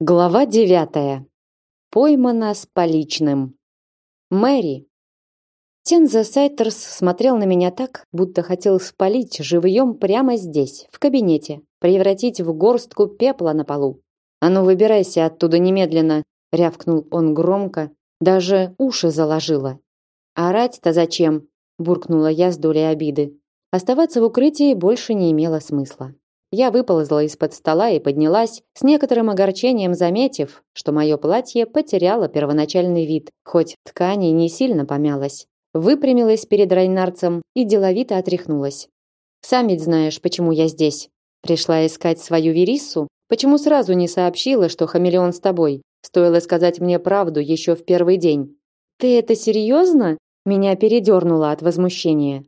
Глава девятая. Поймана с поличным. Мэри. Тенза Сайтерс смотрел на меня так, будто хотел спалить живьем прямо здесь, в кабинете, превратить в горстку пепла на полу. «А ну, выбирайся оттуда немедленно!» — рявкнул он громко, даже уши заложило. «Орать-то зачем?» — буркнула я с долей обиды. Оставаться в укрытии больше не имело смысла. Я выползла из-под стола и поднялась, с некоторым огорчением заметив, что мое платье потеряло первоначальный вид, хоть ткань не сильно помялась. Выпрямилась перед Райнарцем и деловито отряхнулась. «Сам ведь знаешь, почему я здесь. Пришла искать свою Вериссу? Почему сразу не сообщила, что хамелеон с тобой? Стоило сказать мне правду еще в первый день». «Ты это серьезно?» Меня передернуло от возмущения.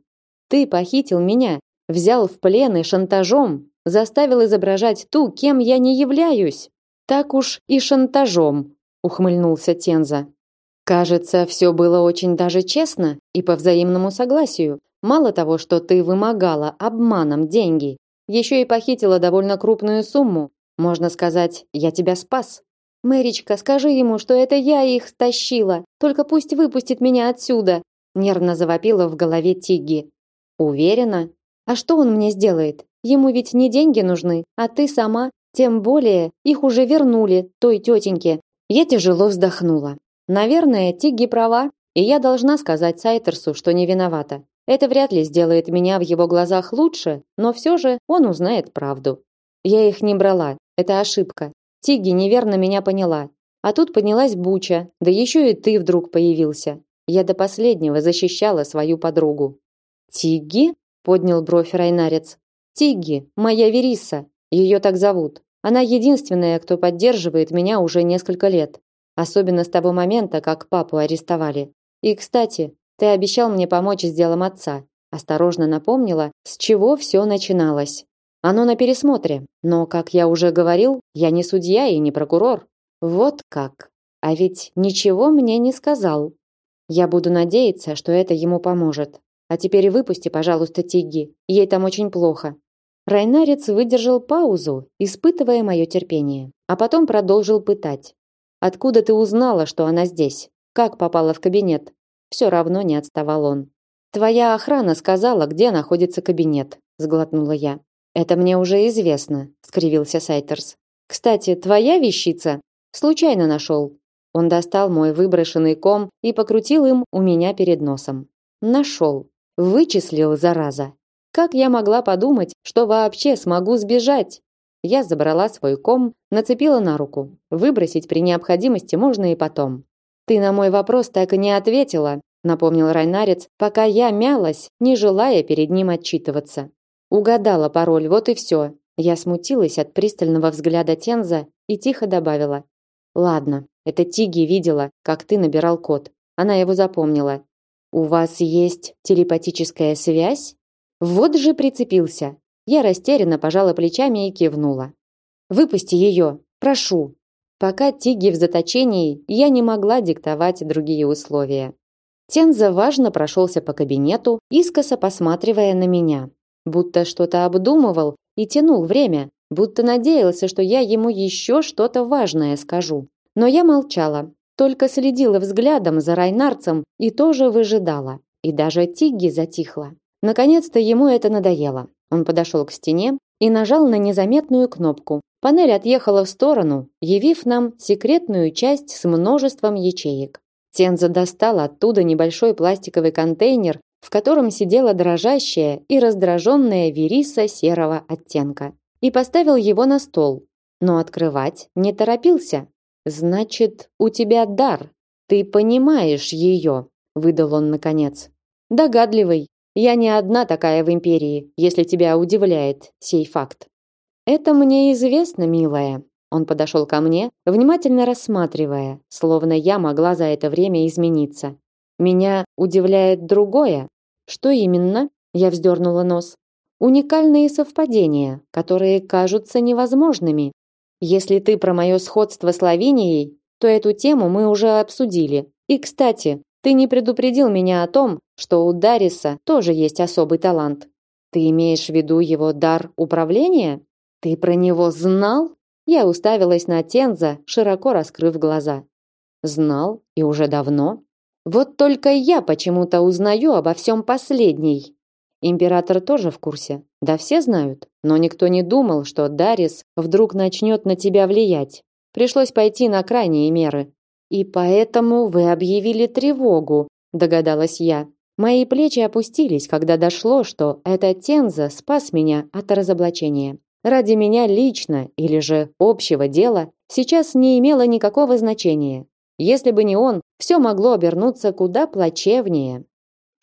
«Ты похитил меня, взял в плен и шантажом, заставил изображать ту, кем я не являюсь. Так уж и шантажом, ухмыльнулся Тенза. Кажется, все было очень даже честно и по взаимному согласию. Мало того, что ты вымогала обманом деньги, еще и похитила довольно крупную сумму. Можно сказать, я тебя спас. Мэричка, скажи ему, что это я их стащила. Только пусть выпустит меня отсюда, нервно завопила в голове Тигги. Уверена? А что он мне сделает? Ему ведь не деньги нужны, а ты сама. Тем более, их уже вернули той тетеньке. Я тяжело вздохнула. Наверное, Тигги права, и я должна сказать Сайтерсу, что не виновата. Это вряд ли сделает меня в его глазах лучше, но все же он узнает правду. Я их не брала. Это ошибка. Тигги неверно меня поняла. А тут поднялась буча, да еще и ты вдруг появился. Я до последнего защищала свою подругу. Тигги? поднял бровь Райнарец. Тигги, моя Вериса, ее так зовут. Она единственная, кто поддерживает меня уже несколько лет, особенно с того момента, как папу арестовали. И, кстати, ты обещал мне помочь с делом отца. Осторожно напомнила, с чего все начиналось. Оно на пересмотре, но, как я уже говорил, я не судья и не прокурор. Вот как. А ведь ничего мне не сказал. Я буду надеяться, что это ему поможет. А теперь выпусти, пожалуйста, Тигги. Ей там очень плохо. Райнарец выдержал паузу, испытывая мое терпение, а потом продолжил пытать. Откуда ты узнала, что она здесь? Как попала в кабинет? Все равно не отставал он. Твоя охрана сказала, где находится кабинет, сглотнула я. Это мне уже известно, скривился Сайтерс. Кстати, твоя вещица случайно нашел. Он достал мой выброшенный ком и покрутил им у меня перед носом. Нашел. Вычислил, зараза. Как я могла подумать, что вообще смогу сбежать? Я забрала свой ком, нацепила на руку. Выбросить при необходимости можно и потом. Ты на мой вопрос так и не ответила, напомнил Райнарец, пока я мялась, не желая перед ним отчитываться. Угадала пароль, вот и все. Я смутилась от пристального взгляда Тенза и тихо добавила: "Ладно, это Тиги видела, как ты набирал код. Она его запомнила. У вас есть телепатическая связь? Вот же прицепился. Я растерянно пожала плечами и кивнула. Выпусти ее, прошу. Пока Тиги в заточении, я не могла диктовать другие условия. Тенза важно прошелся по кабинету, искоса посматривая на меня, будто что-то обдумывал и тянул время, будто надеялся, что я ему еще что-то важное скажу. Но я молчала, только следила взглядом за Райнарцем и тоже выжидала. И даже Тигги затихла. Наконец-то ему это надоело. Он подошел к стене и нажал на незаметную кнопку. Панель отъехала в сторону, явив нам секретную часть с множеством ячеек. Тенза достал оттуда небольшой пластиковый контейнер, в котором сидела дрожащая и раздраженная Вериса серого оттенка, и поставил его на стол. Но открывать не торопился. Значит, у тебя дар. Ты понимаешь ее, выдал он наконец. Догадливый. Я не одна такая в империи, если тебя удивляет сей факт. Это мне известно, милая. Он подошел ко мне, внимательно рассматривая, словно я могла за это время измениться. Меня удивляет другое. Что именно? Я вздернула нос. Уникальные совпадения, которые кажутся невозможными. Если ты про мое сходство с Лавинией, то эту тему мы уже обсудили. И, кстати, ты не предупредил меня о том, что у Дариса тоже есть особый талант. Ты имеешь в виду его дар управления? Ты про него знал? Я уставилась на Тенза, широко раскрыв глаза. Знал и уже давно. Вот только я почему-то узнаю обо всем последней. Император тоже в курсе. Да все знают, но никто не думал, что Дарис вдруг начнет на тебя влиять. Пришлось пойти на крайние меры. И поэтому вы объявили тревогу, догадалась я. Мои плечи опустились, когда дошло, что этот Тенза спас меня от разоблачения. Ради меня лично или же общего дела сейчас не имело никакого значения. Если бы не он, все могло обернуться куда плачевнее.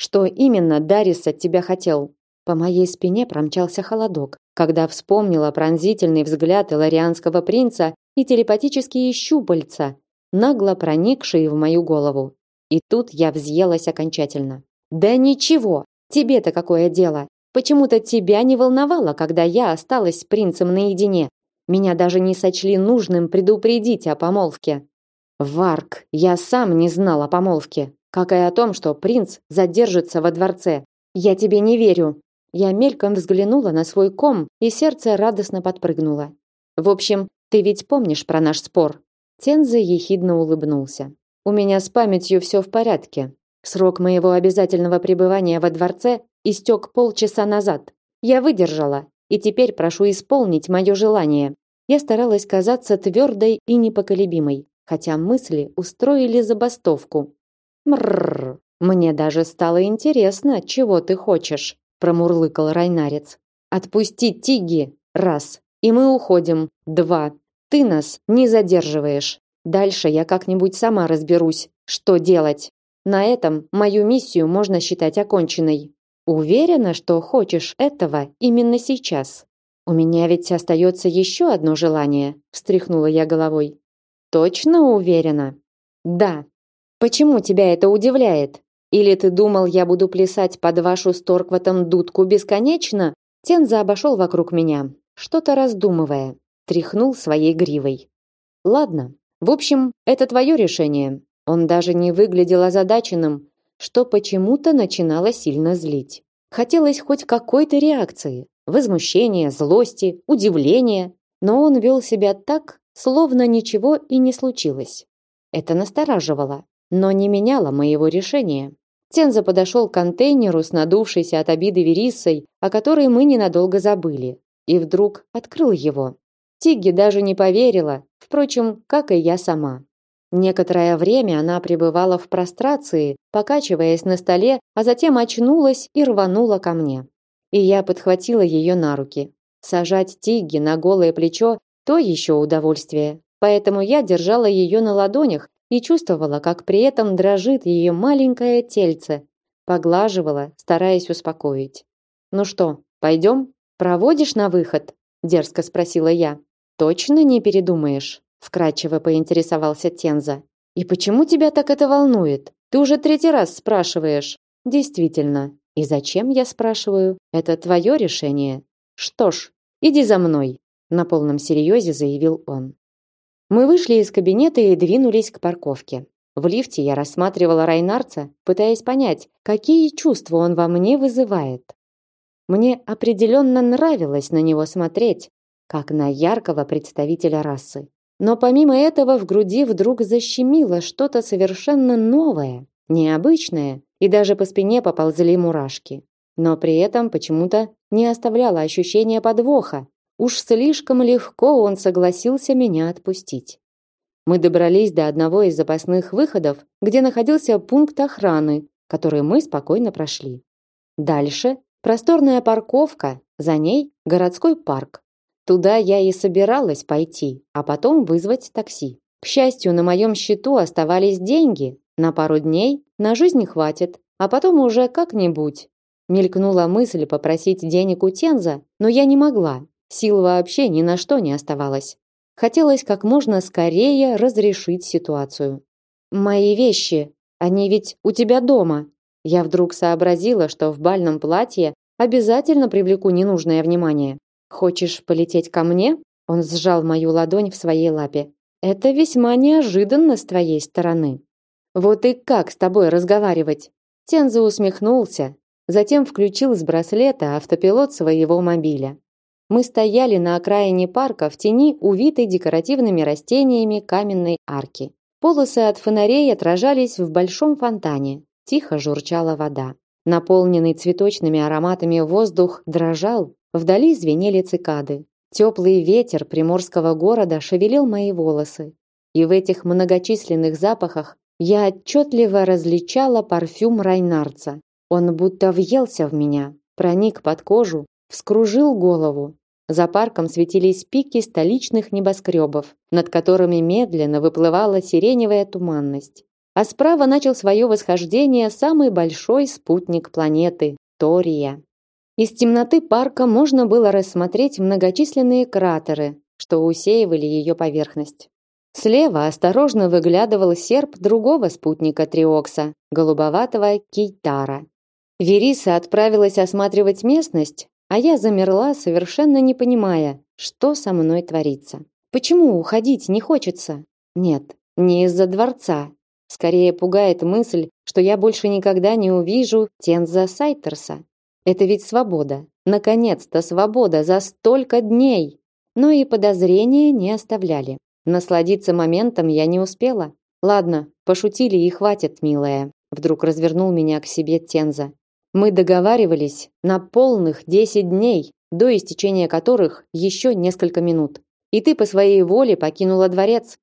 Что именно Дарис от тебя хотел? По моей спине промчался холодок, когда вспомнила пронзительный взгляд иларианского принца и телепатические щупальца, нагло проникшие в мою голову. И тут я взъелась окончательно. Да ничего, тебе-то какое дело? Почему-то тебя не волновало, когда я осталась с принцем наедине. Меня даже не сочли нужным предупредить о помолвке. Варк, я сам не знал о помолвке, как и о том, что принц задержится во дворце. Я тебе не верю. Я мельком взглянула на свой ком, и сердце радостно подпрыгнуло. В общем, ты ведь помнишь про наш спор? Тенза ехидно улыбнулся. У меня с памятью все в порядке. Срок моего обязательного пребывания во дворце истек полчаса назад. Я выдержала, и теперь прошу исполнить мое желание. Я старалась казаться твердой и непоколебимой хотя мысли устроили забастовку. Мрррр. Мне даже стало интересно, чего ты хочешь, промурлыкал Райнарец. Отпусти Тиги. Раз. И мы уходим. Два. Ты нас не задерживаешь. Дальше я как-нибудь сама разберусь, что делать. На этом мою миссию можно считать оконченной. Уверена, что хочешь этого именно сейчас. У меня ведь остается еще одно желание, встряхнула я головой. Точно уверена? Да. Почему тебя это удивляет? Или ты думал, я буду плясать под вашу сторкватом дудку бесконечно? Тенза обошел вокруг меня, что-то раздумывая, тряхнул своей гривой. Ладно. В общем, это твое решение. Он даже не выглядел озадаченным, что почему-то начинало сильно злить. Хотелось хоть какой-то реакции, возмущения, злости, удивления, но он вел себя так, словно ничего и не случилось. Это настораживало, но не меняло моего решения. Тенза подошел к контейнеру с надувшейся от обиды Вериссой, о которой мы ненадолго забыли, и вдруг открыл его. Тигги даже не поверила, впрочем, как и я сама. Некоторое время она пребывала в прострации, покачиваясь на столе, а затем очнулась и рванула ко мне. И я подхватила ее на руки. Сажать Тигги на голое плечо то еще удовольствие. Поэтому я держала ее на ладонях и чувствовала, как при этом дрожит ее маленькое тельце. Поглаживала, стараясь успокоить. «Ну что, пойдем? Проводишь на выход?» Дерзко спросила я. «Точно не передумаешь?» Вкратчиво поинтересовался Тенза. «И почему тебя так это волнует? Ты уже третий раз спрашиваешь». «Действительно. И зачем я спрашиваю? Это твое решение. Что ж, иди за мной» на полном серьезе заявил он. Мы вышли из кабинета и двинулись к парковке. В лифте я рассматривала Райнарца, пытаясь понять, какие чувства он во мне вызывает. Мне определенно нравилось на него смотреть, как на яркого представителя расы. Но помимо этого в груди вдруг защемило что-то совершенно новое, необычное, и даже по спине поползли мурашки. Но при этом почему-то не оставляло ощущения подвоха, Уж слишком легко он согласился меня отпустить. Мы добрались до одного из запасных выходов, где находился пункт охраны, который мы спокойно прошли. Дальше просторная парковка, за ней городской парк. Туда я и собиралась пойти, а потом вызвать такси. К счастью, на моем счету оставались деньги. На пару дней на жизнь хватит, а потом уже как-нибудь. Мелькнула мысль попросить денег у Тенза, но я не могла. Сил вообще ни на что не оставалось. Хотелось как можно скорее разрешить ситуацию. Мои вещи, они ведь у тебя дома. Я вдруг сообразила, что в бальном платье обязательно привлеку ненужное внимание. Хочешь полететь ко мне? Он сжал мою ладонь в своей лапе. Это весьма неожиданно с твоей стороны. Вот и как с тобой разговаривать? Тензо усмехнулся, затем включил с браслета автопилот своего мобиля. Мы стояли на окраине парка в тени увитой декоративными растениями каменной арки. Полосы от фонарей отражались в большом фонтане. Тихо журчала вода. Наполненный цветочными ароматами воздух дрожал, вдали звенели цикады. Теплый ветер приморского города шевелил мои волосы. И в этих многочисленных запахах я отчетливо различала парфюм Райнарца. Он будто въелся в меня, проник под кожу, вскружил голову. За парком светились пики столичных небоскребов, над которыми медленно выплывала сиреневая туманность. А справа начал свое восхождение самый большой спутник планеты – Тория. Из темноты парка можно было рассмотреть многочисленные кратеры, что усеивали ее поверхность. Слева осторожно выглядывал серп другого спутника Триокса, голубоватого Кейтара. Вериса отправилась осматривать местность, а я замерла, совершенно не понимая, что со мной творится. Почему уходить не хочется? Нет, не из-за дворца. Скорее пугает мысль, что я больше никогда не увижу Тенза Сайтерса. Это ведь свобода. Наконец-то свобода за столько дней. Но и подозрения не оставляли. Насладиться моментом я не успела. Ладно, пошутили и хватит, милая. Вдруг развернул меня к себе Тенза. Мы договаривались на полных 10 дней, до истечения которых еще несколько минут. И ты по своей воле покинула дворец.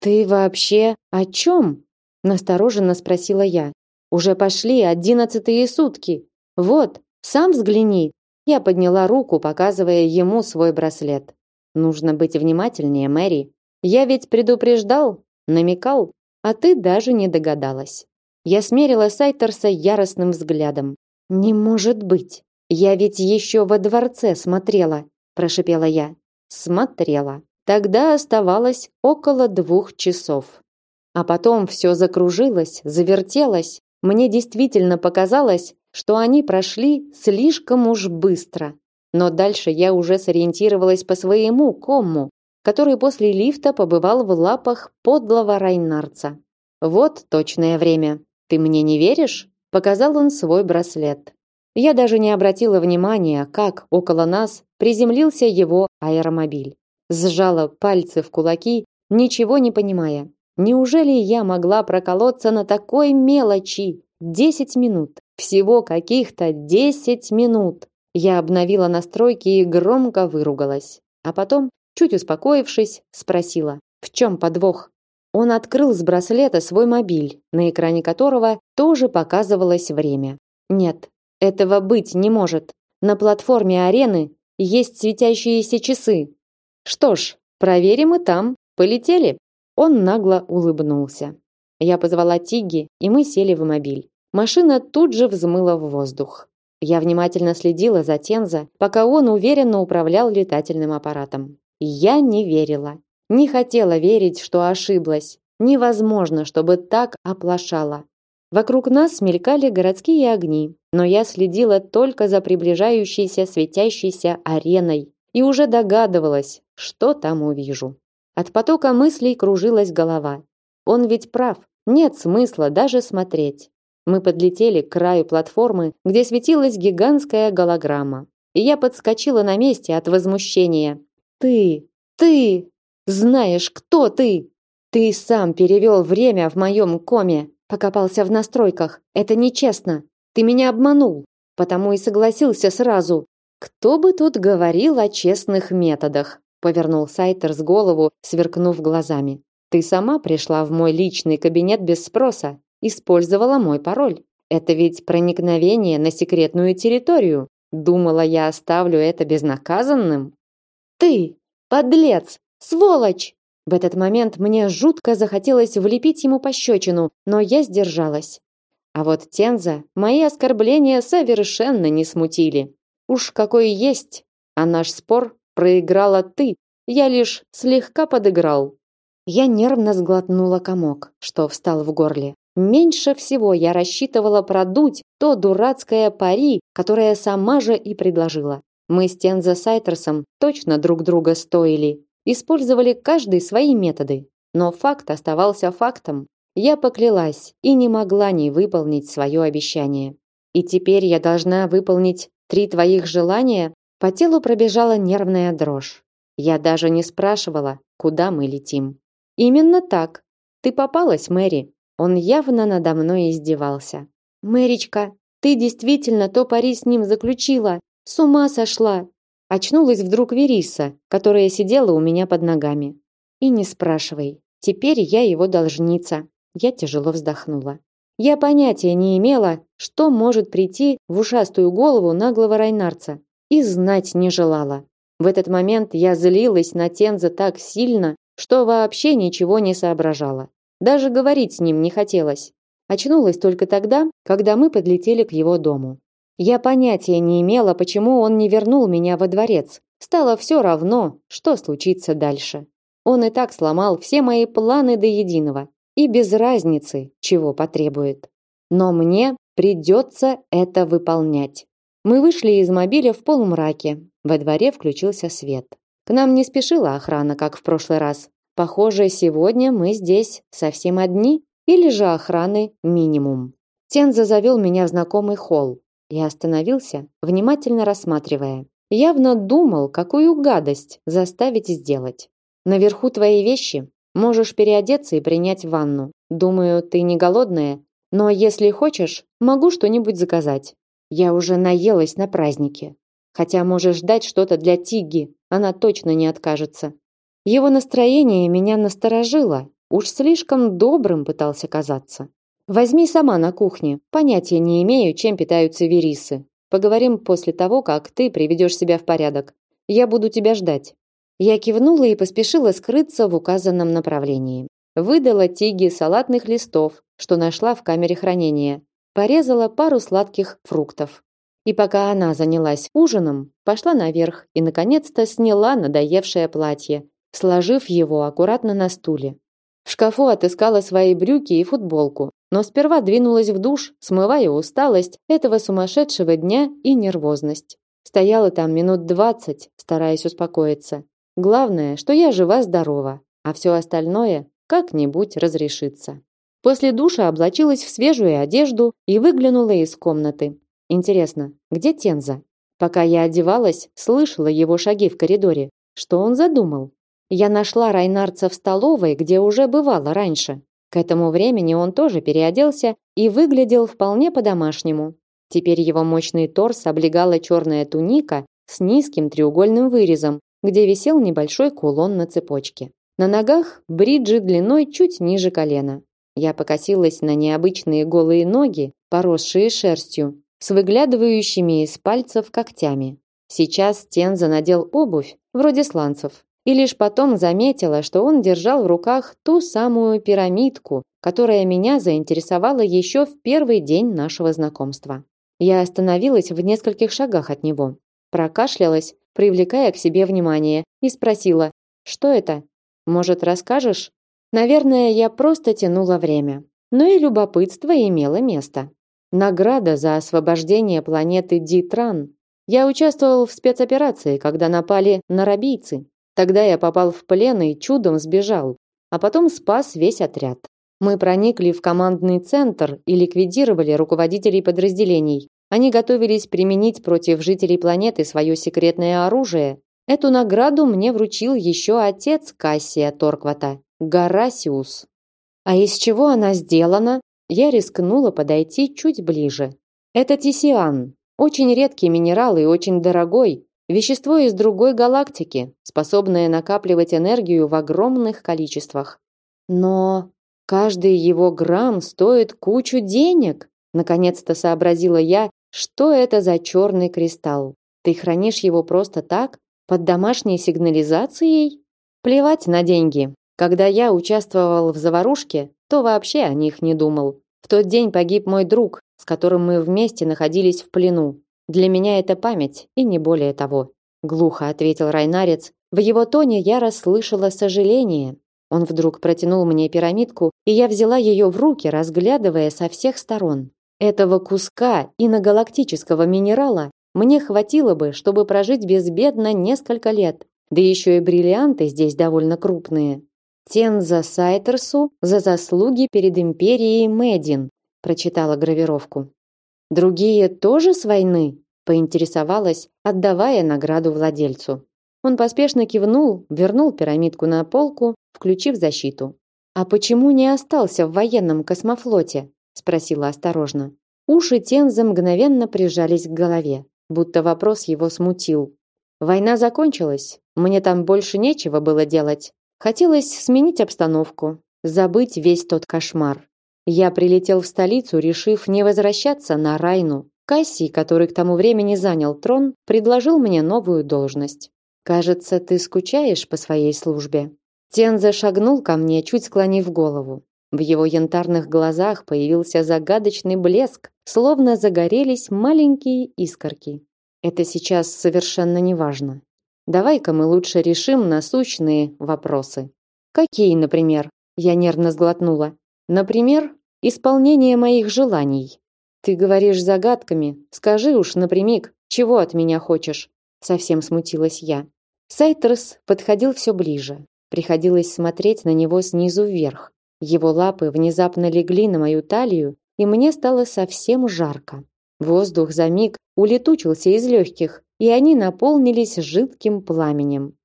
Ты вообще о чем? настороженно спросила я. Уже пошли одиннадцатые сутки. Вот, сам взгляни. Я подняла руку, показывая ему свой браслет. Нужно быть внимательнее, Мэри. Я ведь предупреждал, намекал, а ты даже не догадалась. Я смерила Сайтерса яростным взглядом. Не может быть. Я ведь еще во дворце смотрела, прошипела я. Смотрела. Тогда оставалось около двух часов. А потом все закружилось, завертелось. Мне действительно показалось, что они прошли слишком уж быстро. Но дальше я уже сориентировалась по своему комму, который после лифта побывал в лапах подлого Райнарца. Вот точное время. Ты мне не веришь? Показал он свой браслет. Я даже не обратила внимания, как около нас приземлился его аэромобиль. Сжала пальцы в кулаки, ничего не понимая. Неужели я могла проколоться на такой мелочи? Десять минут. Всего каких-то десять минут. Я обновила настройки и громко выругалась. А потом, чуть успокоившись, спросила, в чем подвох? Он открыл с браслета свой мобиль, на экране которого тоже показывалось время. Нет, этого быть не может. На платформе арены есть светящиеся часы. Что ж, проверим и там. Полетели. Он нагло улыбнулся. Я позвала Тиги, и мы сели в мобиль. Машина тут же взмыла в воздух. Я внимательно следила за Тенза, пока он уверенно управлял летательным аппаратом. Я не верила. Не хотела верить, что ошиблась. Невозможно, чтобы так оплошала. Вокруг нас мелькали городские огни, но я следила только за приближающейся светящейся ареной и уже догадывалась, что там увижу. От потока мыслей кружилась голова. Он ведь прав, нет смысла даже смотреть. Мы подлетели к краю платформы, где светилась гигантская голограмма. И я подскочила на месте от возмущения. «Ты! Ты! Знаешь, кто ты? Ты сам перевел время в моем коме, покопался в настройках. Это нечестно. Ты меня обманул, потому и согласился сразу. Кто бы тут говорил о честных методах? Повернул Сайтер с голову, сверкнув глазами. Ты сама пришла в мой личный кабинет без спроса, использовала мой пароль. Это ведь проникновение на секретную территорию. Думала, я оставлю это безнаказанным? Ты, подлец, Сволочь! В этот момент мне жутко захотелось влепить ему пощечину, но я сдержалась. А вот Тенза мои оскорбления совершенно не смутили. Уж какой есть, а наш спор проиграла ты, я лишь слегка подыграл. Я нервно сглотнула комок, что встал в горле. Меньше всего я рассчитывала продуть то дурацкое пари, которое сама же и предложила. Мы с Тенза Сайтерсом точно друг друга стоили, Использовали каждый свои методы, но факт оставался фактом. Я поклялась и не могла не выполнить свое обещание. И теперь я должна выполнить три твоих желания? По телу пробежала нервная дрожь. Я даже не спрашивала, куда мы летим. Именно так. Ты попалась, Мэри. Он явно надо мной издевался. Мэричка, ты действительно то пари с ним заключила. С ума сошла. Очнулась вдруг Вериса, которая сидела у меня под ногами. И не спрашивай. Теперь я его должница. Я тяжело вздохнула. Я понятия не имела, что может прийти в ушастую голову наглого Райнарца, и знать не желала. В этот момент я злилась на Тенза так сильно, что вообще ничего не соображала. Даже говорить с ним не хотелось. Очнулась только тогда, когда мы подлетели к его дому. Я понятия не имела, почему он не вернул меня во дворец. Стало все равно, что случится дальше. Он и так сломал все мои планы до единого, и без разницы, чего потребует. Но мне придется это выполнять. Мы вышли из мобиля в полумраке. Во дворе включился свет. К нам не спешила охрана, как в прошлый раз. Похоже, сегодня мы здесь совсем одни или же охраны минимум. Тенза завел меня в знакомый холл и остановился, внимательно рассматривая. Явно думал, какую гадость заставить сделать. Наверху твои вещи. Можешь переодеться и принять ванну. Думаю, ты не голодная, но если хочешь, могу что-нибудь заказать. Я уже наелась на празднике. Хотя можешь ждать что-то для Тиги, она точно не откажется. Его настроение меня насторожило, Уж слишком добрым пытался казаться. Возьми сама на кухне. Понятия не имею, чем питаются верисы. Поговорим после того, как ты приведешь себя в порядок. Я буду тебя ждать. Я кивнула и поспешила скрыться в указанном направлении. Выдала Тиге салатных листов, что нашла в камере хранения. Порезала пару сладких фруктов. И пока она занялась ужином, пошла наверх и наконец-то сняла надоевшее платье, сложив его аккуратно на стуле. В шкафу отыскала свои брюки и футболку, но сперва двинулась в душ, смывая усталость этого сумасшедшего дня и нервозность. Стояла там минут двадцать, стараясь успокоиться. Главное, что я жива-здорова, а все остальное как-нибудь разрешится. После душа облачилась в свежую одежду и выглянула из комнаты. Интересно, где Тенза? Пока я одевалась, слышала его шаги в коридоре. Что он задумал? Я нашла Райнарца в столовой, где уже бывала раньше. К этому времени он тоже переоделся и выглядел вполне по-домашнему. Теперь его мощный торс облегала черная туника с низким треугольным вырезом, где висел небольшой кулон на цепочке. На ногах бриджи длиной чуть ниже колена. Я покосилась на необычные голые ноги, поросшие шерстью, с выглядывающими из пальцев когтями. Сейчас Тенза надел обувь, вроде сланцев, и лишь потом заметила, что он держал в руках ту самую пирамидку, которая меня заинтересовала еще в первый день нашего знакомства. Я остановилась в нескольких шагах от него, прокашлялась, привлекая к себе внимание, и спросила: "Что это? Может, расскажешь?" Наверное, я просто тянула время, но и любопытство имело место. Награда за освобождение планеты Дитран. Я участвовал в спецоперации, когда напали на рабийцы. Тогда я попал в плен и чудом сбежал, а потом спас весь отряд. Мы проникли в командный центр и ликвидировали руководителей подразделений. Они готовились применить против жителей планеты свое секретное оружие. Эту награду мне вручил еще отец Кассия Торквата, Гарасиус. А из чего она сделана? Я рискнула подойти чуть ближе. Это тисиан, очень редкий минерал и очень дорогой, Вещество из другой галактики, способное накапливать энергию в огромных количествах. Но каждый его грамм стоит кучу денег. Наконец-то сообразила я, что это за черный кристалл. Ты хранишь его просто так, под домашней сигнализацией? Плевать на деньги. Когда я участвовал в заварушке, то вообще о них не думал. В тот день погиб мой друг, с которым мы вместе находились в плену. Для меня это память и не более того, глухо ответил Райнарец. В его тоне я расслышала сожаление. Он вдруг протянул мне пирамидку, и я взяла ее в руки, разглядывая со всех сторон. Этого куска иногалактического минерала мне хватило бы, чтобы прожить безбедно несколько лет. Да еще и бриллианты здесь довольно крупные. Тенза Сайтерсу за заслуги перед империей Медин, прочитала гравировку. Другие тоже с войны? поинтересовалась, отдавая награду владельцу. Он поспешно кивнул, вернул пирамидку на полку, включив защиту. А почему не остался в военном космофлоте? спросила осторожно. Уши Тенза мгновенно прижались к голове, будто вопрос его смутил. Война закончилась, мне там больше нечего было делать. Хотелось сменить обстановку, забыть весь тот кошмар. Я прилетел в столицу, решив не возвращаться на Райну. Кассий, который к тому времени занял трон, предложил мне новую должность. Кажется, ты скучаешь по своей службе. Тенза шагнул ко мне, чуть склонив голову. В его янтарных глазах появился загадочный блеск, словно загорелись маленькие искорки. Это сейчас совершенно не важно. Давай-ка мы лучше решим насущные вопросы. Какие, например? Я нервно сглотнула. Например, исполнение моих желаний. Ты говоришь загадками. Скажи уж напрямик, чего от меня хочешь? Совсем смутилась я. Сайтерс подходил все ближе. Приходилось смотреть на него снизу вверх. Его лапы внезапно легли на мою талию, и мне стало совсем жарко. Воздух за миг улетучился из легких, и они наполнились жидким пламенем.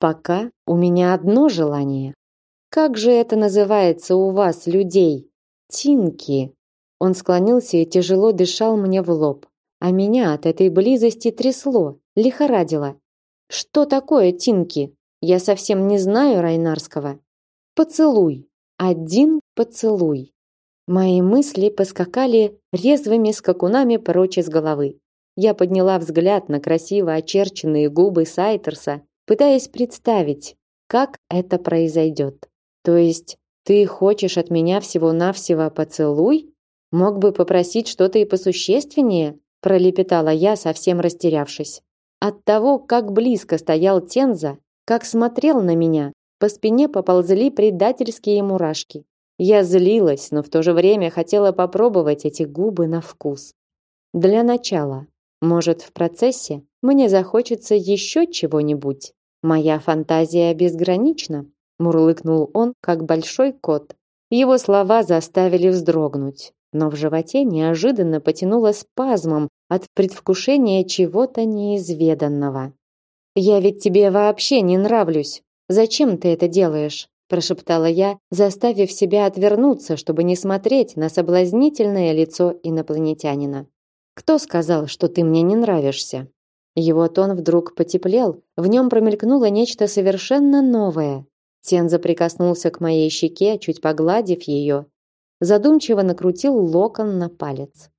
Пока у меня одно желание. Как же это называется у вас, людей? Тинки. Он склонился и тяжело дышал мне в лоб, а меня от этой близости трясло, лихорадило. Что такое тинки? Я совсем не знаю Райнарского. Поцелуй. Один поцелуй. Мои мысли поскакали резвыми скакунами прочь из головы. Я подняла взгляд на красиво очерченные губы Сайтерса, пытаясь представить, как это произойдет. То есть ты хочешь от меня всего-навсего поцелуй? Мог бы попросить что-то и посущественнее, пролепетала я, совсем растерявшись. От того, как близко стоял Тенза, как смотрел на меня, по спине поползли предательские мурашки. Я злилась, но в то же время хотела попробовать эти губы на вкус. Для начала, может, в процессе мне захочется еще чего-нибудь. Моя фантазия безгранична, мурлыкнул он, как большой кот. Его слова заставили вздрогнуть, но в животе неожиданно потянуло спазмом от предвкушения чего-то неизведанного. Я ведь тебе вообще не нравлюсь, Зачем ты это делаешь? прошептала я, заставив себя отвернуться, чтобы не смотреть на соблазнительное лицо инопланетянина. Кто сказал, что ты мне не нравишься? Его тон вдруг потеплел, в нем промелькнуло нечто совершенно новое. Тенза прикоснулся к моей щеке, чуть погладив ее, задумчиво накрутил локон на палец.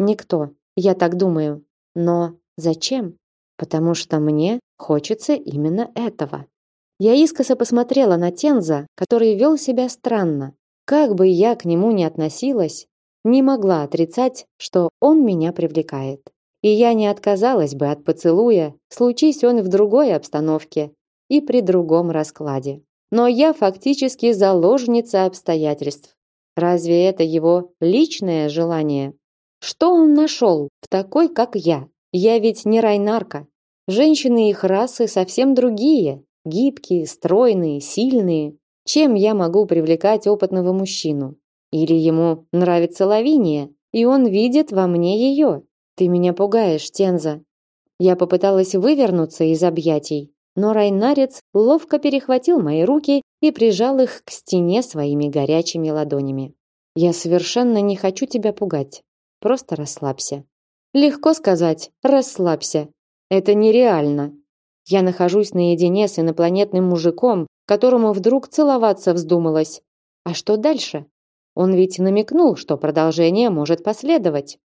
Никто, я так думаю. Но зачем? Потому что мне хочется именно этого. Я искоса посмотрела на Тенза, который вел себя странно. Как бы я к нему ни относилась, не могла отрицать, что он меня привлекает. И я не отказалась бы от поцелуя, случись он в другой обстановке и при другом раскладе. Но я фактически заложница обстоятельств. Разве это его личное желание? Что он нашел в такой, как я? Я ведь не райнарка. Женщины их расы совсем другие, Гибкие, стройные, сильные. Чем я могу привлекать опытного мужчину? Или ему нравится Лавиния, и он видит во мне ее? Ты меня пугаешь, Тенза. Я попыталась вывернуться из объятий, но Райнарец ловко перехватил мои руки и прижал их к стене своими горячими ладонями. Я совершенно не хочу тебя пугать. Просто расслабься. Легко сказать: расслабься. Это нереально. Я нахожусь наедине с инопланетным мужиком, которому вдруг целоваться вздумалось. А что дальше? Он ведь намекнул, что продолжение может последовать.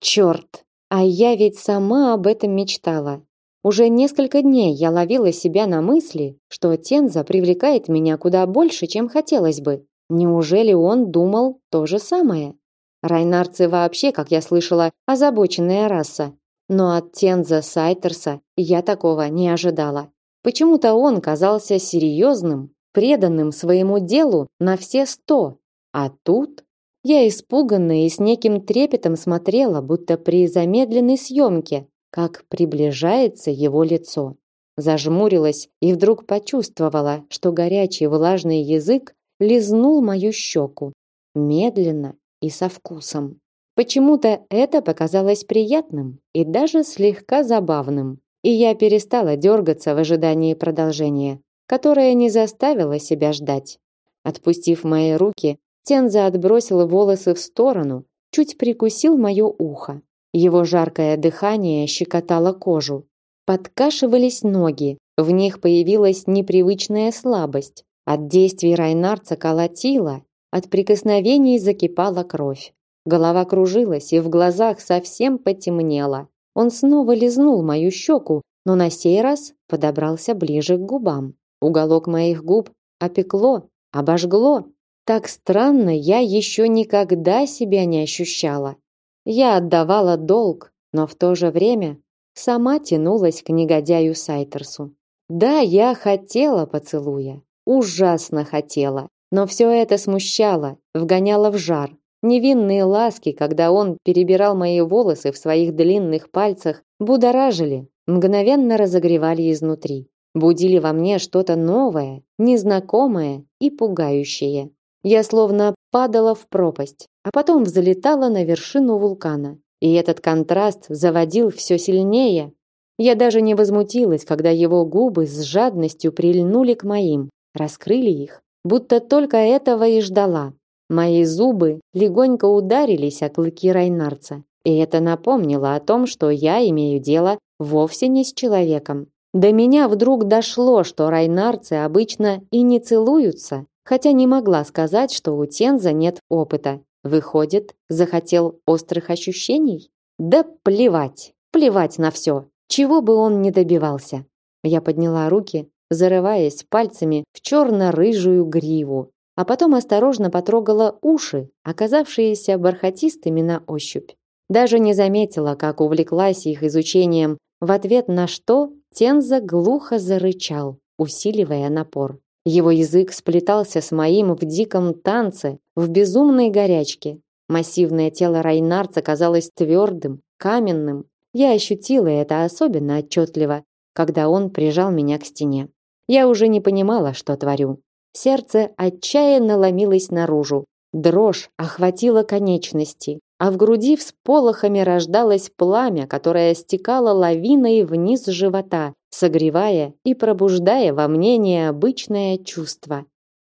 Черт! А я ведь сама об этом мечтала. Уже несколько дней я ловила себя на мысли, что Тенза привлекает меня куда больше, чем хотелось бы. Неужели он думал то же самое? Райнарцы вообще, как я слышала, озабоченная раса. Но от Тенза Сайтерса я такого не ожидала. Почему-то он казался серьезным, преданным своему делу на все сто. А тут я испуганно и с неким трепетом смотрела, будто при замедленной съемке, как приближается его лицо. Зажмурилась и вдруг почувствовала, что горячий влажный язык лизнул мою щеку. Медленно и со вкусом. Почему-то это показалось приятным и даже слегка забавным. И я перестала дергаться в ожидании продолжения, которое не заставило себя ждать. Отпустив мои руки, Тенза отбросил волосы в сторону, чуть прикусил мое ухо. Его жаркое дыхание щекотало кожу. Подкашивались ноги, в них появилась непривычная слабость. От действий Райнарца колотило, от прикосновений закипала кровь. Голова кружилась и в глазах совсем потемнело. Он снова лизнул мою щеку, но на сей раз подобрался ближе к губам. Уголок моих губ опекло, обожгло. Так странно я еще никогда себя не ощущала. Я отдавала долг, но в то же время сама тянулась к негодяю Сайтерсу. Да, я хотела поцелуя, ужасно хотела, но все это смущало, вгоняло в жар. Невинные ласки, когда он перебирал мои волосы в своих длинных пальцах, будоражили, мгновенно разогревали изнутри, будили во мне что-то новое, незнакомое и пугающее. Я словно падала в пропасть, а потом взлетала на вершину вулкана. И этот контраст заводил все сильнее. Я даже не возмутилась, когда его губы с жадностью прильнули к моим, раскрыли их, будто только этого и ждала. Мои зубы легонько ударились о клыки Райнарца, и это напомнило о том, что я имею дело вовсе не с человеком. До меня вдруг дошло, что райнарцы обычно и не целуются, хотя не могла сказать, что у Тенза нет опыта. Выходит, захотел острых ощущений? Да плевать, плевать на все, чего бы он ни добивался. Я подняла руки, зарываясь пальцами в черно-рыжую гриву, а потом осторожно потрогала уши, оказавшиеся бархатистыми на ощупь. Даже не заметила, как увлеклась их изучением, в ответ на что Тенза глухо зарычал, усиливая напор. Его язык сплетался с моим в диком танце, в безумной горячке. Массивное тело Райнарца казалось твердым, каменным. Я ощутила это особенно отчетливо, когда он прижал меня к стене. Я уже не понимала, что творю. Сердце отчаянно ломилось наружу. Дрожь охватила конечности, а в груди всполохами рождалось пламя, которое стекало лавиной вниз живота, согревая и пробуждая во мне необычное чувство.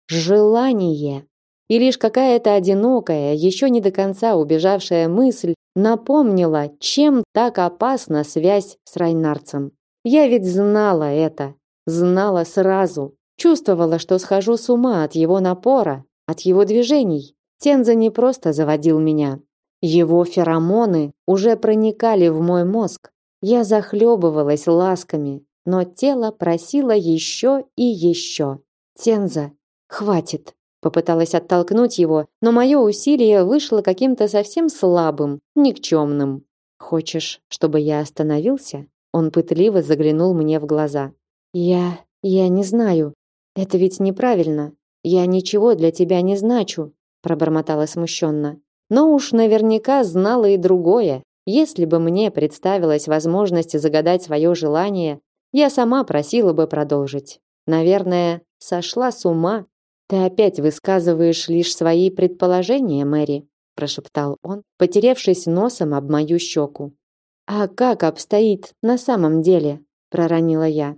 Желание. И лишь какая-то одинокая, еще не до конца убежавшая мысль напомнила, чем так опасна связь с Райнарцем. Я ведь знала это, знала сразу, чувствовала, что схожу с ума от его напора, от его движений. Тенза не просто заводил меня, его феромоны уже проникали в мой мозг. Я захлебывалась ласками, но тело просило еще и еще. Тенза, хватит. Попыталась оттолкнуть его, но мое усилие вышло каким-то совсем слабым, никчемным. Хочешь, чтобы я остановился? Он пытливо заглянул мне в глаза. Я, я не знаю. Это ведь неправильно. Я ничего для тебя не значу, пробормотала смущенно. Но уж наверняка знала и другое. Если бы мне представилась возможность загадать свое желание, я сама просила бы продолжить. Наверное, сошла с ума. Ты опять высказываешь лишь свои предположения, Мэри, прошептал он, потеревшись носом об мою щеку. А как обстоит на самом деле? проронила я.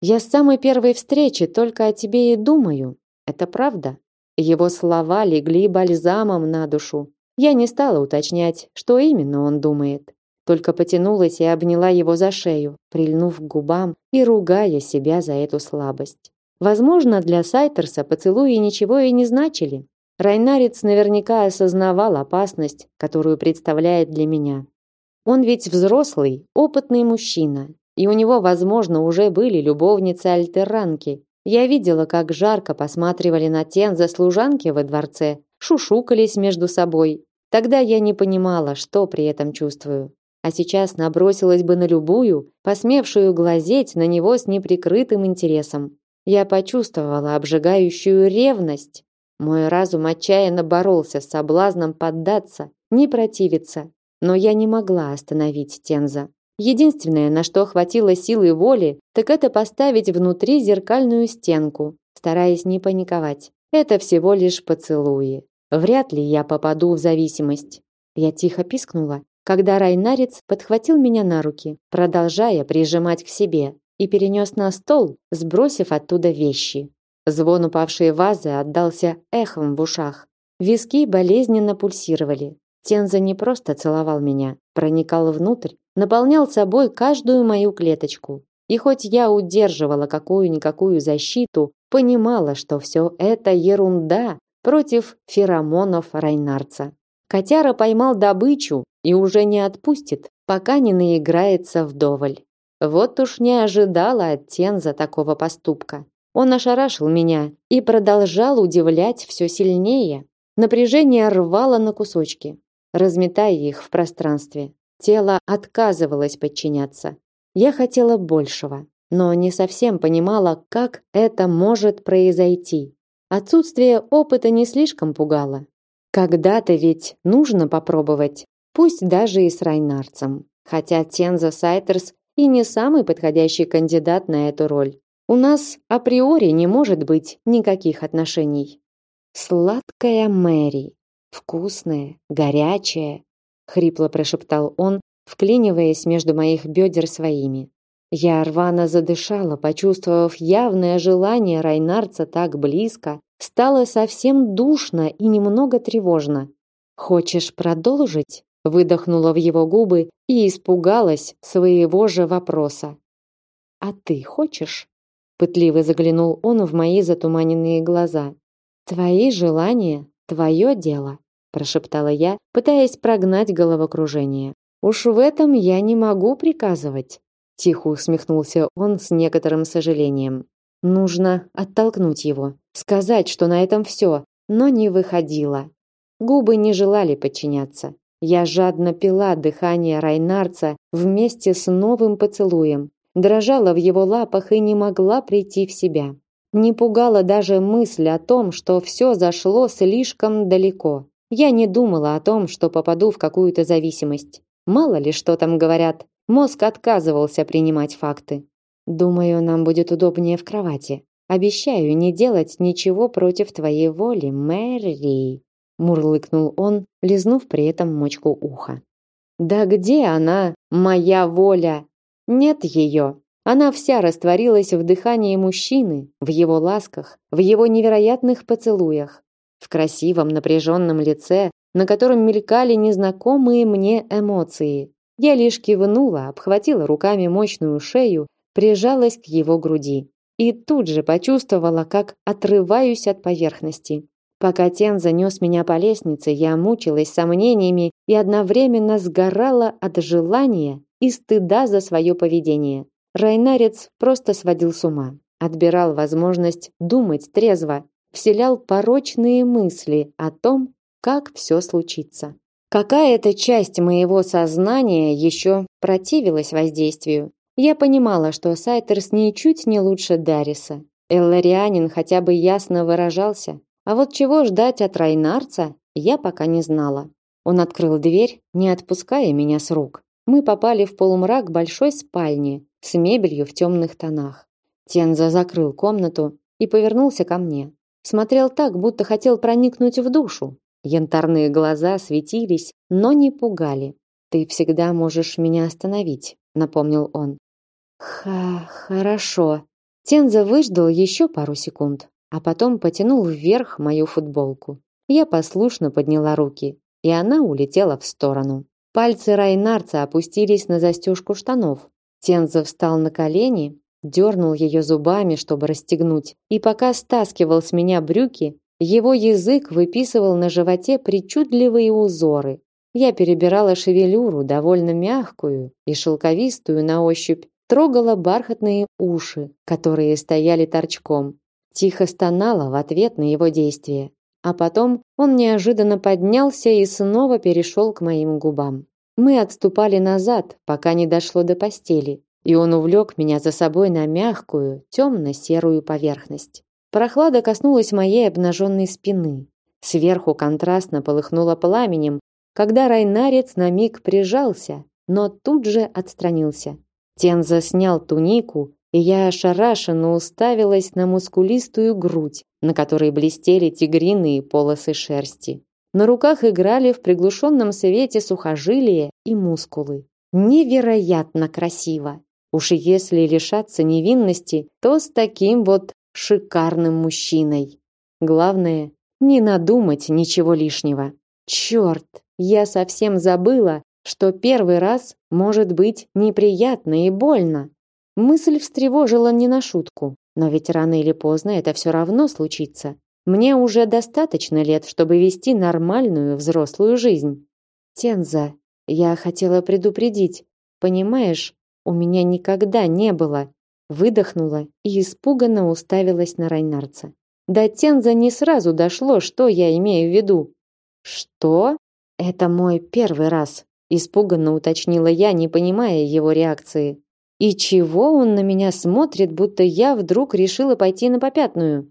Я с самой первой встречи только о тебе и думаю. Это правда. Его слова легли бальзамом на душу. Я не стала уточнять, что именно он думает, только потянулась и обняла его за шею, прильнув к губам и ругая себя за эту слабость. Возможно, для Сайтерса поцелуи ничего и не значили. Райнарец наверняка осознавал опасность, которую представляет для меня. Он ведь взрослый, опытный мужчина, и у него, возможно, уже были любовницы-альтерранки. Я видела, как жарко посматривали на Тенза служанки во дворце, шушукались между собой Тогда я не понимала, что при этом чувствую. А сейчас набросилась бы на любую, посмевшую глазеть на него с неприкрытым интересом. Я почувствовала обжигающую ревность. Мой разум отчаянно боролся с соблазном поддаться, не противиться, но я не могла остановить Тенза. Единственное, на что хватило силы воли, так это поставить внутри зеркальную стенку, стараясь не паниковать. Это всего лишь поцелуи. Вряд ли я попаду в зависимость. Я тихо пискнула, когда Райнарец подхватил меня на руки, продолжая прижимать к себе, и перенес на стол, сбросив оттуда вещи. Звон упавшей вазы отдался эхом в ушах. Виски болезненно пульсировали. Тенза не просто целовал меня, проникал внутрь, наполнял собой каждую мою клеточку. И хоть я удерживала какую-никакую защиту, понимала, что все это ерунда против феромонов Райнарца. Котяра поймал добычу и уже не отпустит, пока не наиграется вдоволь. Вот уж не ожидала от Тенза такого поступка. Он ошарашил меня и продолжал удивлять все сильнее. Напряжение рвало на кусочки, разметая их в пространстве. Тело отказывалось подчиняться. Я хотела большего, но не совсем понимала, как это может произойти. Отсутствие опыта не слишком пугало. Когда-то ведь нужно попробовать, пусть даже и с Райнарцем. Хотя Тенза Сайтерс и не самый подходящий кандидат на эту роль. У нас априори не может быть никаких отношений. Сладкая Мэри, вкусная, горячая, хрипло прошептал он, вклиниваясь между моих бедер своими. Я рвано задышала, почувствовав явное желание Райнарца так близко, стало совсем душно и немного тревожно. Хочешь продолжить? Выдохнула в его губы и испугалась своего же вопроса. А ты хочешь? пытливо заглянул он в мои затуманенные глаза. Твои желания твое дело, прошептала я, пытаясь прогнать головокружение. Уж в этом я не могу приказывать, тихо усмехнулся он с некоторым сожалением. Нужно оттолкнуть его, сказать, что на этом все, но не выходило. Губы не желали подчиняться. Я жадно пила дыхание Райнарца вместе с новым поцелуем, дрожала в его лапах и не могла прийти в себя. Не пугала даже мысль о том, что все зашло слишком далеко. Я не думала о том, что попаду в какую-то зависимость. Мало ли что там говорят. Мозг отказывался принимать факты. Думаю, нам будет удобнее в кровати. Обещаю не делать ничего против твоей воли, Мэри, мурлыкнул он, лизнув при этом мочку уха. Да где она, моя воля? Нет ее. Она вся растворилась в дыхании мужчины, в его ласках, в его невероятных поцелуях, в красивом напряженном лице, на котором мелькали незнакомые мне эмоции. Я лишь кивнула, обхватила руками мощную шею, прижалась к его груди и тут же почувствовала, как отрываюсь от поверхности. Пока Тен занес меня по лестнице, я мучилась сомнениями и одновременно сгорала от желания и стыда за свое поведение. Райнарец просто сводил с ума, отбирал возможность думать трезво, вселял порочные мысли о том, как все случится. Какая-то часть моего сознания еще противилась воздействию. Я понимала, что Сайтерс ничуть не лучше Дариса. Элларианин хотя бы ясно выражался. А вот чего ждать от Райнарца, я пока не знала. Он открыл дверь, не отпуская меня с рук мы попали в полумрак большой спальни с мебелью в темных тонах. Тенза закрыл комнату и повернулся ко мне. Смотрел так, будто хотел проникнуть в душу. Янтарные глаза светились, но не пугали. Ты всегда можешь меня остановить, напомнил он. Ха, хорошо. Тенза выждал еще пару секунд, а потом потянул вверх мою футболку. Я послушно подняла руки, и она улетела в сторону. Пальцы Райнарца опустились на застежку штанов. Тенза встал на колени, дернул ее зубами, чтобы расстегнуть, и пока стаскивал с меня брюки, его язык выписывал на животе причудливые узоры. Я перебирала шевелюру, довольно мягкую и шелковистую на ощупь, трогала бархатные уши, которые стояли торчком. Тихо стонала в ответ на его действия. А потом он неожиданно поднялся и снова перешел к моим губам. Мы отступали назад, пока не дошло до постели, и он увлек меня за собой на мягкую, темно-серую поверхность. Прохлада коснулась моей обнаженной спины. Сверху контрастно полыхнуло пламенем, когда Райнарец на миг прижался, но тут же отстранился. Тенза снял тунику я ошарашенно уставилась на мускулистую грудь, на которой блестели тигриные полосы шерсти. На руках играли в приглушенном свете сухожилия и мускулы. Невероятно красиво. Уж если лишаться невинности, то с таким вот шикарным мужчиной. Главное, не надумать ничего лишнего. Черт, я совсем забыла, что первый раз может быть неприятно и больно. Мысль встревожила не на шутку, но ведь рано или поздно это все равно случится. Мне уже достаточно лет, чтобы вести нормальную взрослую жизнь. Тенза, я хотела предупредить. Понимаешь, у меня никогда не было. Выдохнула и испуганно уставилась на Райнарца. До Тенза не сразу дошло, что я имею в виду. Что? Это мой первый раз, испуганно уточнила я, не понимая его реакции. И чего он на меня смотрит, будто я вдруг решила пойти на попятную?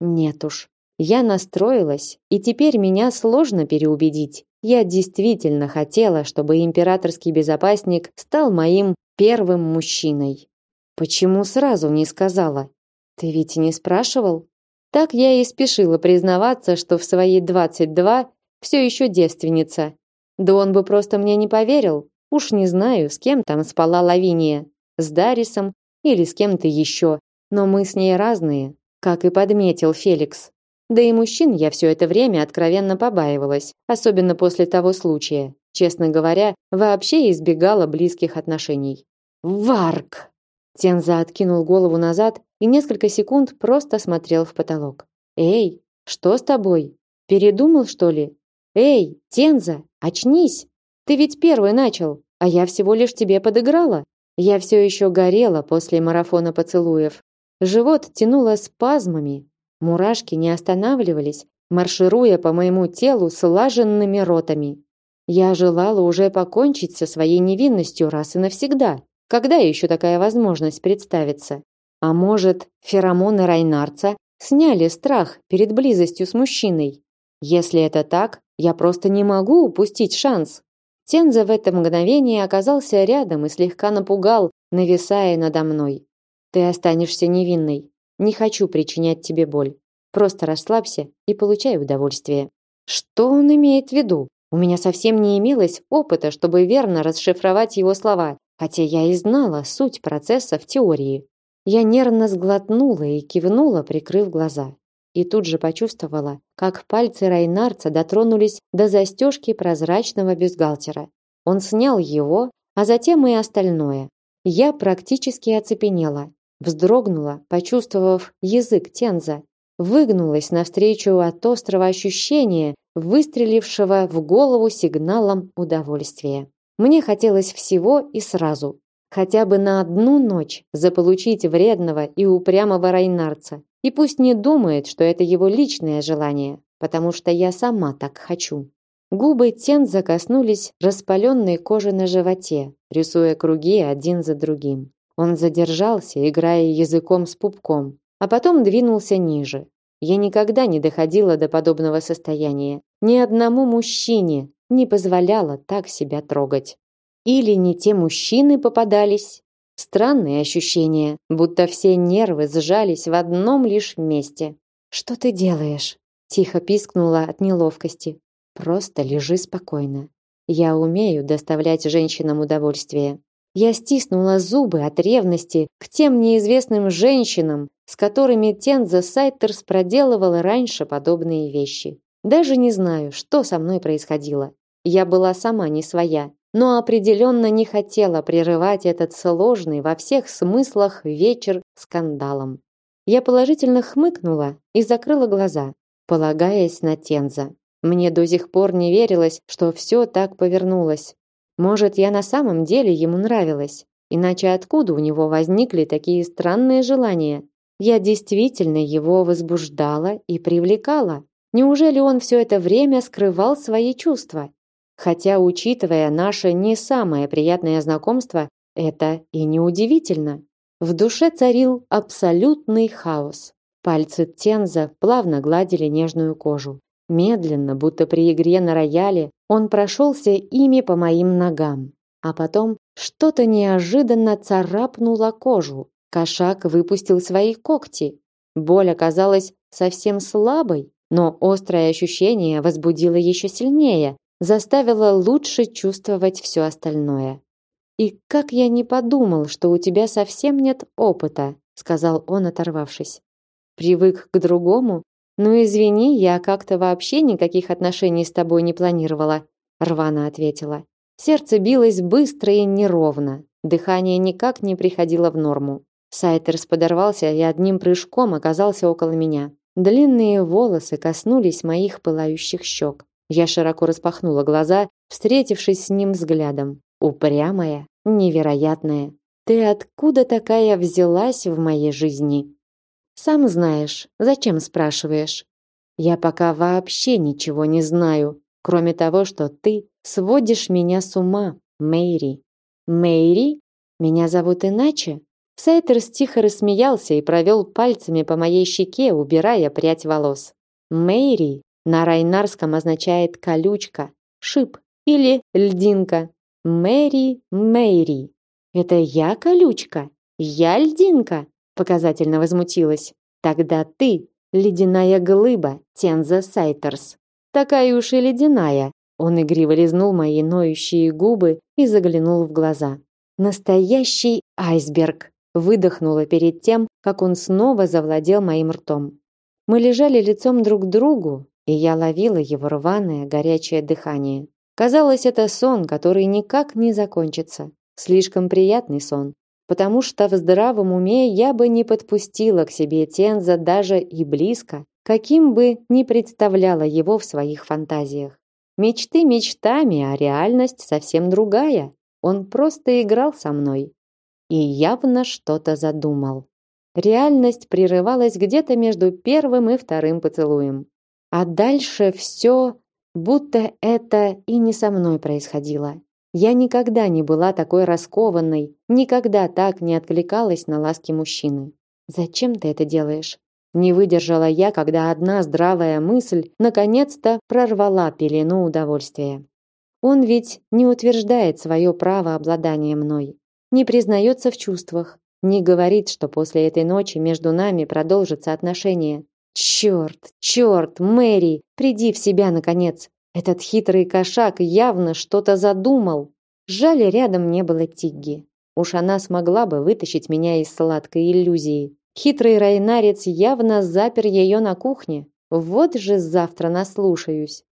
Нет уж. Я настроилась, и теперь меня сложно переубедить. Я действительно хотела, чтобы императорский безопасник стал моим первым мужчиной. Почему сразу не сказала? Ты ведь не спрашивал? Так я и спешила признаваться, что в свои 22 все еще девственница. Да он бы просто мне не поверил. Уж не знаю, с кем там спала Лавиния. С Дарисом или с кем-то еще. Но мы с ней разные, как и подметил Феликс. Да и мужчин я все это время откровенно побаивалась, особенно после того случая. Честно говоря, вообще избегала близких отношений. Варк! Тенза откинул голову назад и несколько секунд просто смотрел в потолок. Эй, что с тобой? Передумал, что ли? Эй, Тенза, очнись! Ты ведь первый начал, а я всего лишь тебе подыграла. Я все еще горела после марафона поцелуев. Живот тянуло спазмами, Мурашки не останавливались, маршируя по моему телу слаженными ротами. Я желала уже покончить со своей невинностью раз и навсегда. Когда еще такая возможность представится? А может, феромоны Райнарца сняли страх перед близостью с мужчиной? Если это так, я просто не могу упустить шанс. Тенза в это мгновение оказался рядом и слегка напугал, нависая надо мной. Ты останешься невинной. Не хочу причинять тебе боль. Просто расслабься и получай удовольствие. Что он имеет в виду? У меня совсем не имелось опыта, чтобы верно расшифровать его слова, хотя я и знала суть процесса в теории. Я нервно сглотнула и кивнула, прикрыв глаза. И тут же почувствовала, как пальцы Райнарца дотронулись до застежки прозрачного бюстгальтера. Он снял его, а затем и остальное. Я практически оцепенела, Вздрогнула, почувствовав язык Тенза. Выгнулась навстречу от острого ощущения, выстрелившего в голову сигналом удовольствия. Мне хотелось всего и сразу. Хотя бы на одну ночь заполучить вредного и упрямого Райнарца. И пусть не думает, что это его личное желание, потому что я сама так хочу. Губы Тенза коснулись распаленной кожи на животе, рисуя круги один за другим. Он задержался, играя языком с пупком, а потом двинулся ниже. Я никогда не доходила до подобного состояния. Ни одному мужчине не позволяла так себя трогать. Или не те мужчины попадались. Странные ощущения, будто все нервы сжались в одном лишь месте. Что ты делаешь? тихо пискнула от неловкости. Просто лежи спокойно. Я умею доставлять женщинам удовольствие. Я стиснула зубы от ревности к тем неизвестным женщинам, с которыми Тенза Сайтерс проделывала раньше подобные вещи. Даже не знаю, что со мной происходило. Я была сама не своя, но определенно не хотела прерывать этот сложный во всех смыслах вечер скандалом. Я положительно хмыкнула и закрыла глаза, полагаясь на Тенза. Мне до сих пор не верилось, что все так повернулось. Может, я на самом деле ему нравилась. Иначе откуда у него возникли такие странные желания? Я действительно его возбуждала и привлекала. Неужели он все это время скрывал свои чувства? Хотя, учитывая наше не самое приятное знакомство, это и не удивительно. В душе царил абсолютный хаос. Пальцы Тенза плавно гладили нежную кожу. Медленно, будто при игре на рояле, он прошелся ими по моим ногам. А потом что-то неожиданно царапнуло кожу. Кошак выпустил свои когти. Боль оказалась совсем слабой, но острое ощущение возбудило еще сильнее, заставило лучше чувствовать все остальное. И как я не подумал, что у тебя совсем нет опыта, сказал он, оторвавшись. Привык к другому? Ну извини, я как-то вообще никаких отношений с тобой не планировала, рвано ответила. Сердце билось быстро и неровно. Дыхание никак не приходило в норму. Сайтерс подорвался и одним прыжком оказался около меня. Длинные волосы коснулись моих пылающих щек. Я широко распахнула глаза, встретившись с ним взглядом. Упрямая, невероятная. Ты откуда такая взялась в моей жизни? Сам знаешь, зачем спрашиваешь? Я пока вообще ничего не знаю, кроме того, что ты сводишь меня с ума, Мэйри. Мэйри? Меня зовут иначе? Сайтерс тихо рассмеялся и провел пальцами по моей щеке, убирая прядь волос. Мэйри на райнарском означает колючка, шип или льдинка. Мэри, Мэйри. Это я колючка? Я льдинка? Показательно возмутилась. Тогда ты ледяная глыба, Тенза Сайтерс. Такая уж и ледяная. Он игриво лизнул мои ноющие губы и заглянул в глаза. Настоящий айсберг, выдохнула перед тем, как он снова завладел моим ртом. Мы лежали лицом друг к другу, и я ловила его рваное, горячее дыхание. Казалось, это сон, который никак не закончится. Слишком приятный сон, потому что в здравом уме я бы не подпустила к себе Тенза даже и близко, каким бы ни представляла его в своих фантазиях. Мечты мечтами, а реальность совсем другая. Он просто играл со мной и явно что-то задумал. Реальность прерывалась где-то между первым и вторым поцелуем. А дальше все будто это и не со мной происходило. Я никогда не была такой раскованной, никогда так не откликалась на ласки мужчины. Зачем ты это делаешь? Не выдержала я, когда одна здравая мысль наконец-то прорвала пелену удовольствия. Он ведь не утверждает свое право обладания мной, не признается в чувствах, не говорит, что после этой ночи между нами продолжатся отношения. Черт, черт, Мэри, приди в себя наконец. Этот хитрый кошак явно что-то задумал. Жаль, рядом не было Тигги. Уж она смогла бы вытащить меня из сладкой иллюзии. Хитрый райнарец явно запер ее на кухне. Вот же завтра наслушаюсь.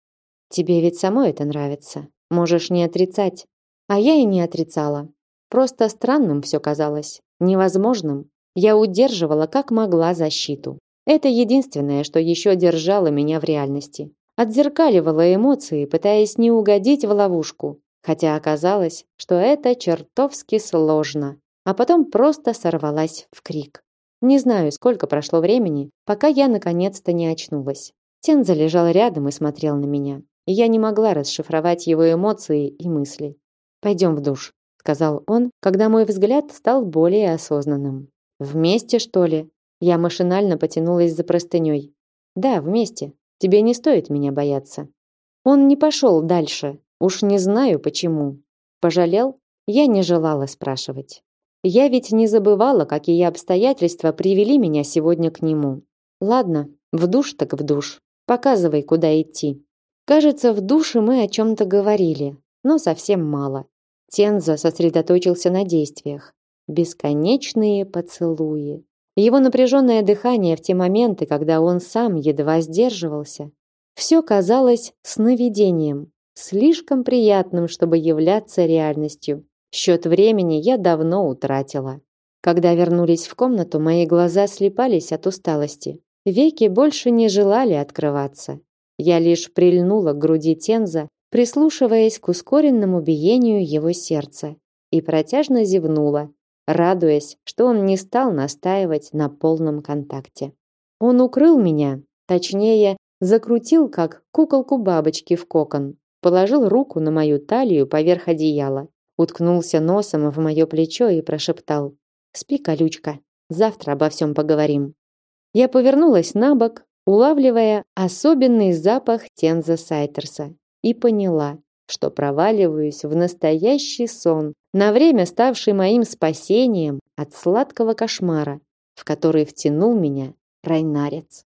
Тебе ведь самой это нравится. Можешь не отрицать. А я и не отрицала. Просто странным все казалось, невозможным. Я удерживала как могла защиту. Это единственное, что еще держало меня в реальности. Отзеркаливала эмоции, пытаясь не угодить в ловушку, хотя оказалось, что это чертовски сложно. А потом просто сорвалась в крик. Не знаю, сколько прошло времени, пока я наконец-то не очнулась. Тенза лежал рядом и смотрел на меня. И я не могла расшифровать его эмоции и мысли. «Пойдем в душ», — сказал он, когда мой взгляд стал более осознанным. «Вместе, что ли?» Я машинально потянулась за простыней. «Да, вместе. Тебе не стоит меня бояться». Он не пошел дальше. Уж не знаю почему. Пожалел? Я не желала спрашивать. Я ведь не забывала, какие обстоятельства привели меня сегодня к нему. Ладно, в душ так в душ. Показывай, куда идти. Кажется, в душе мы о чем-то говорили, но совсем мало. Тенза сосредоточился на действиях. Бесконечные поцелуи. Его напряженное дыхание в те моменты, когда он сам едва сдерживался. Все казалось сновидением, слишком приятным, чтобы являться реальностью. Счет времени я давно утратила. Когда вернулись в комнату, мои глаза слепались от усталости. Веки больше не желали открываться. Я лишь прильнула к груди Тенза, прислушиваясь к ускоренному биению его сердца, и протяжно зевнула, радуясь, что он не стал настаивать на полном контакте. Он укрыл меня, точнее, закрутил как куколку бабочки в кокон, положил руку на мою талию поверх одеяла уткнулся носом в мое плечо и прошептал: "Спи, колючка, завтра обо всем поговорим". Я повернулась на бок, улавливая особенный запах Тенза Сайтерса, и поняла, что проваливаюсь в настоящий сон, на время ставший моим спасением от сладкого кошмара, в который втянул меня Райнарец.